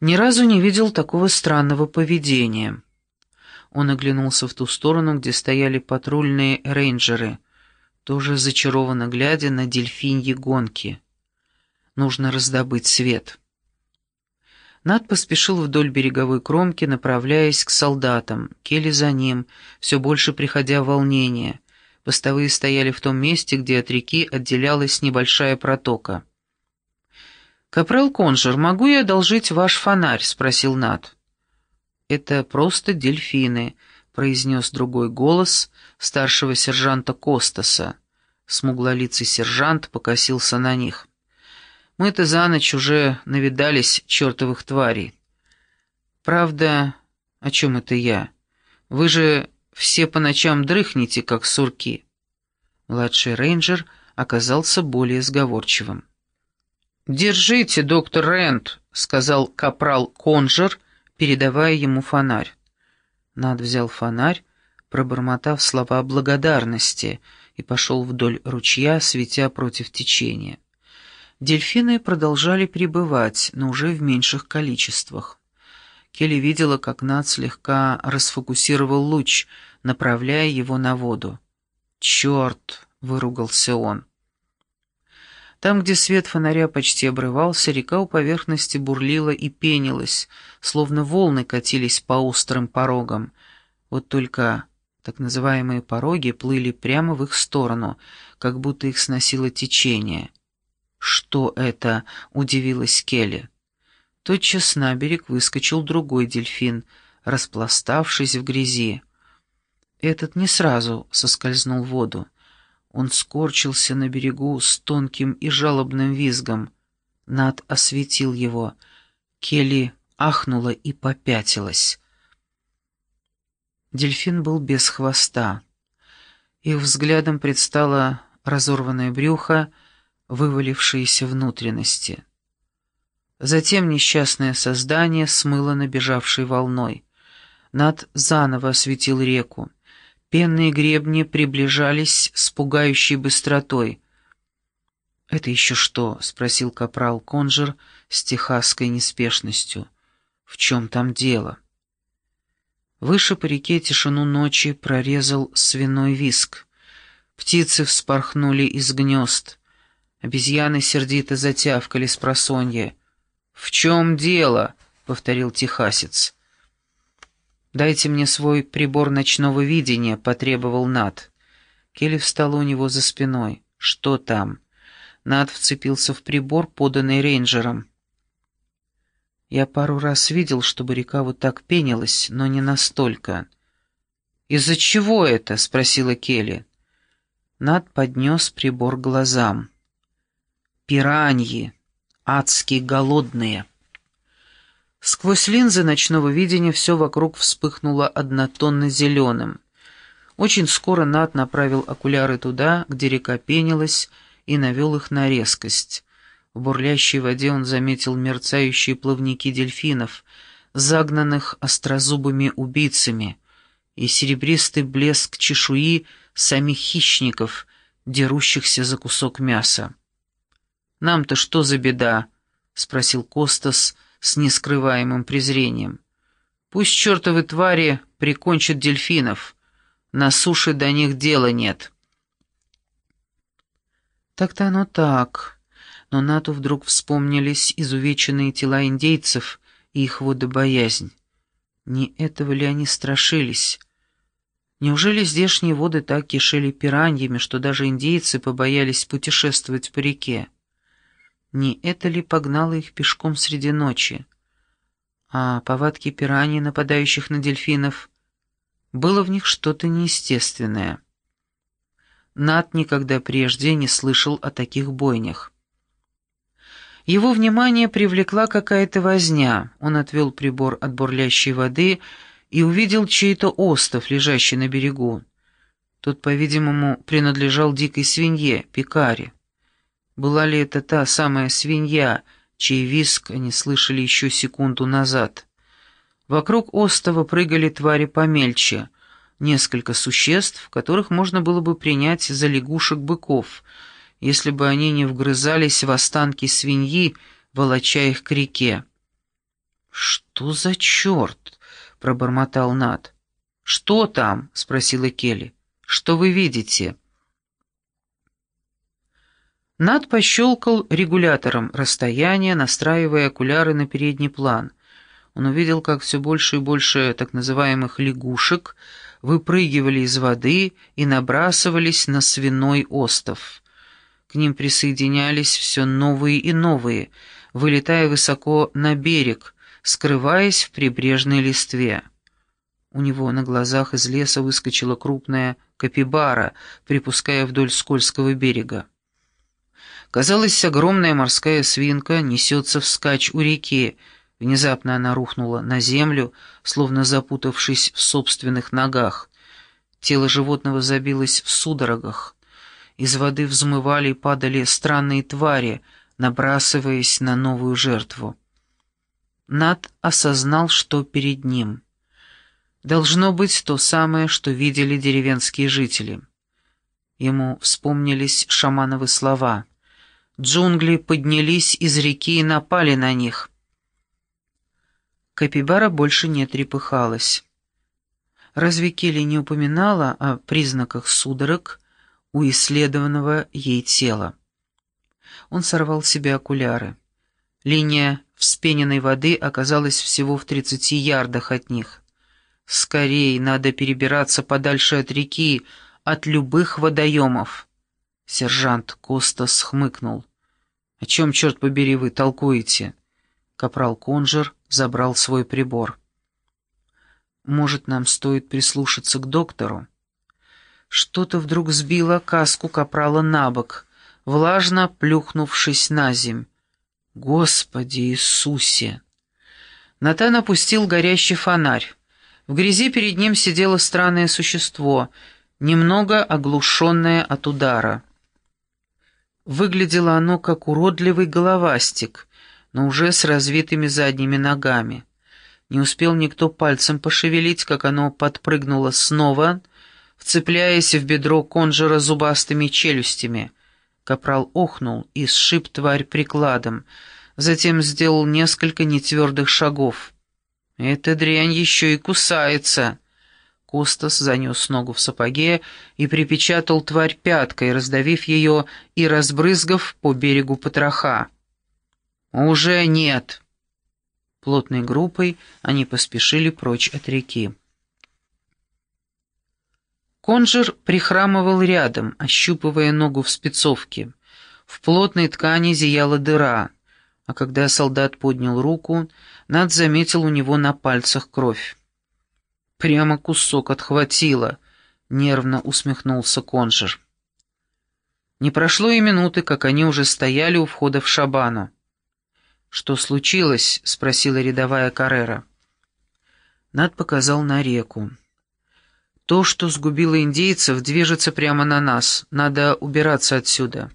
Ни разу не видел такого странного поведения. Он оглянулся в ту сторону, где стояли патрульные рейнджеры, тоже зачарованно глядя на дельфиньи гонки. Нужно раздобыть свет. Над поспешил вдоль береговой кромки, направляясь к солдатам. Келли за ним, все больше приходя в волнение. Постовые стояли в том месте, где от реки отделялась небольшая протока. «Капрал Конжер, могу я одолжить ваш фонарь?» — спросил Над. «Это просто дельфины», — произнес другой голос старшего сержанта Костаса. Смуглолицый сержант покосился на них. «Мы-то за ночь уже навидались чертовых тварей. Правда, о чем это я? Вы же все по ночам дрыхнете, как сурки». Младший рейнджер оказался более сговорчивым. «Держите, доктор Рент», — сказал капрал Конжер, передавая ему фонарь. Над взял фонарь, пробормотав слова благодарности, и пошел вдоль ручья, светя против течения. Дельфины продолжали пребывать, но уже в меньших количествах. Келли видела, как Над слегка расфокусировал луч, направляя его на воду. «Черт!» — выругался он. Там, где свет фонаря почти обрывался, река у поверхности бурлила и пенилась, словно волны катились по острым порогам. Вот только так называемые пороги плыли прямо в их сторону, как будто их сносило течение. «Что это?» — удивилась Келли. Тотчас на берег выскочил другой дельфин, распластавшись в грязи. Этот не сразу соскользнул в воду. Он скорчился на берегу с тонким и жалобным визгом. Над осветил его. Келли ахнула и попятилась. Дельфин был без хвоста. Их взглядом предстало разорванное брюхо, вывалившиеся внутренности. Затем несчастное создание смыло набежавшей волной. Над заново осветил реку. Пенные гребни приближались с пугающей быстротой. «Это еще что?» — спросил капрал Конжер с техасской неспешностью. «В чем там дело?» Выше по реке тишину ночи прорезал свиной виск. Птицы вспорхнули из гнезд. Обезьяны сердито затявкали с просонья. «В чем дело?» — повторил техасец. «Дайте мне свой прибор ночного видения», — потребовал Над. Келли встала у него за спиной. «Что там?» Над вцепился в прибор, поданный рейнджером. «Я пару раз видел, чтобы река вот так пенилась, но не настолько». «Из-за чего это?» — спросила Келли. Над поднес прибор глазам. «Пираньи, адские голодные». Сквозь линзы ночного видения все вокруг вспыхнуло однотонно-зеленым. Очень скоро Нат направил окуляры туда, где река пенилась, и навел их на резкость. В бурлящей воде он заметил мерцающие плавники дельфинов, загнанных острозубыми убийцами, и серебристый блеск чешуи самих хищников, дерущихся за кусок мяса. «Нам-то что за беда?» — спросил Костас, — с нескрываемым презрением. «Пусть чертовы твари прикончат дельфинов. На суше до них дела нет». Так-то оно так. Но Нату вдруг вспомнились изувеченные тела индейцев и их водобоязнь. Не этого ли они страшились? Неужели здешние воды так кишели пираньями, что даже индейцы побоялись путешествовать по реке? Не это ли погнало их пешком среди ночи? А повадки пираний, нападающих на дельфинов, было в них что-то неестественное. Нат никогда прежде не слышал о таких бойнях. Его внимание привлекла какая-то возня. Он отвел прибор от бурлящей воды и увидел чей-то остов, лежащий на берегу. Тот, по-видимому, принадлежал дикой свинье, пекаре. Была ли это та самая свинья, чей виск они слышали еще секунду назад? Вокруг остова прыгали твари помельче, несколько существ, которых можно было бы принять за лягушек-быков, если бы они не вгрызались в останки свиньи, волоча их к реке. «Что за черт?» — пробормотал Над. «Что там?» — спросила Келли. «Что вы видите?» Над пощелкал регулятором расстояния, настраивая окуляры на передний план. Он увидел, как все больше и больше так называемых лягушек выпрыгивали из воды и набрасывались на свиной остов. К ним присоединялись все новые и новые, вылетая высоко на берег, скрываясь в прибрежной листве. У него на глазах из леса выскочила крупная капибара, припуская вдоль скользкого берега. Казалось, огромная морская свинка несется вскачь у реки. Внезапно она рухнула на землю, словно запутавшись в собственных ногах. Тело животного забилось в судорогах. Из воды взмывали и падали странные твари, набрасываясь на новую жертву. Над осознал, что перед ним. Должно быть то самое, что видели деревенские жители. Ему вспомнились шамановы слова — Джунгли поднялись из реки и напали на них. Капибара больше не трепыхалась. Разве Келли не упоминала о признаках судорог у исследованного ей тела? Он сорвал себе окуляры. Линия вспененной воды оказалась всего в тридцати ярдах от них. «Скорей надо перебираться подальше от реки, от любых водоемов». Сержант Костас хмыкнул. «О чем, черт побери, вы толкуете?» Капрал Конжер забрал свой прибор. «Может, нам стоит прислушаться к доктору?» Что-то вдруг сбило каску капрала на бок, влажно плюхнувшись на земь. «Господи Иисусе!» Натан опустил горящий фонарь. В грязи перед ним сидело странное существо, немного оглушенное от удара. Выглядело оно как уродливый головастик, но уже с развитыми задними ногами. Не успел никто пальцем пошевелить, как оно подпрыгнуло снова, вцепляясь в бедро конжера зубастыми челюстями. Капрал охнул и сшиб тварь прикладом, затем сделал несколько нетвердых шагов. «Эта дрянь еще и кусается!» Костас занес ногу в сапоге и припечатал тварь пяткой, раздавив ее и разбрызгав по берегу потроха. «Уже нет!» Плотной группой они поспешили прочь от реки. Конжер прихрамывал рядом, ощупывая ногу в спецовке. В плотной ткани зияла дыра, а когда солдат поднял руку, Над заметил у него на пальцах кровь. Прямо кусок отхватило, нервно усмехнулся Конжер. Не прошло и минуты, как они уже стояли у входа в шабану. «Что случилось?» — спросила рядовая Каррера. Над показал на реку. «То, что сгубило индейцев, движется прямо на нас. Надо убираться отсюда».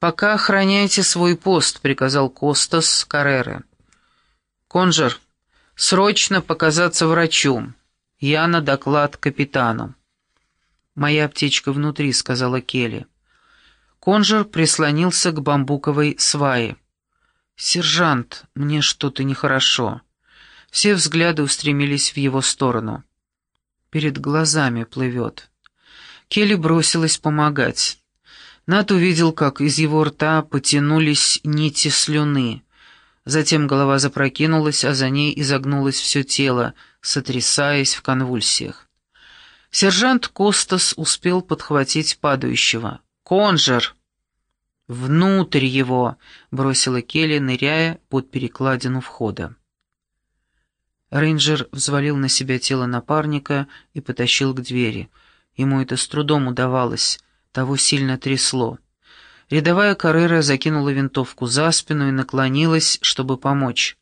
«Пока охраняйте свой пост», — приказал Костас Каррера. «Конжер, Срочно показаться врачу. Я на доклад капитану. «Моя аптечка внутри», — сказала Келли. Конжер прислонился к бамбуковой свае. «Сержант, мне что-то нехорошо». Все взгляды устремились в его сторону. Перед глазами плывет. Келли бросилась помогать. Нат увидел, как из его рта потянулись нити слюны. Затем голова запрокинулась, а за ней изогнулось все тело, сотрясаясь в конвульсиях. Сержант Костас успел подхватить падающего. «Конжер!» «Внутрь его!» — бросила Келли, ныряя под перекладину входа. Рейнджер взвалил на себя тело напарника и потащил к двери. Ему это с трудом удавалось, того сильно трясло. Рядовая Каррера закинула винтовку за спину и наклонилась, чтобы помочь.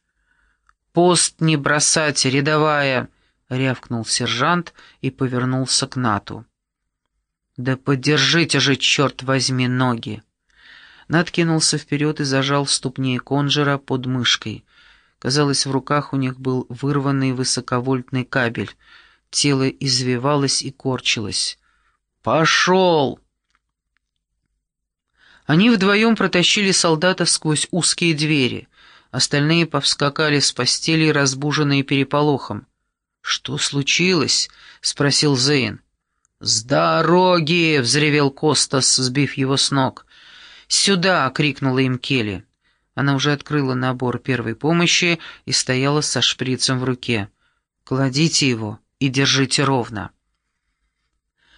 «Пост не бросать, рядовая!» — рявкнул сержант и повернулся к Нату. «Да подержите же, черт возьми, ноги!» Нат кинулся вперед и зажал ступни конжера под мышкой. Казалось, в руках у них был вырванный высоковольтный кабель. Тело извивалось и корчилось. «Пошел!» Они вдвоем протащили солдата сквозь узкие двери. Остальные повскакали с постели, разбуженные переполохом. «Что случилось?» — спросил Зейн. «С дороги!» — взревел Костас, сбив его с ног. «Сюда!» — крикнула им Келли. Она уже открыла набор первой помощи и стояла со шприцем в руке. «Кладите его и держите ровно».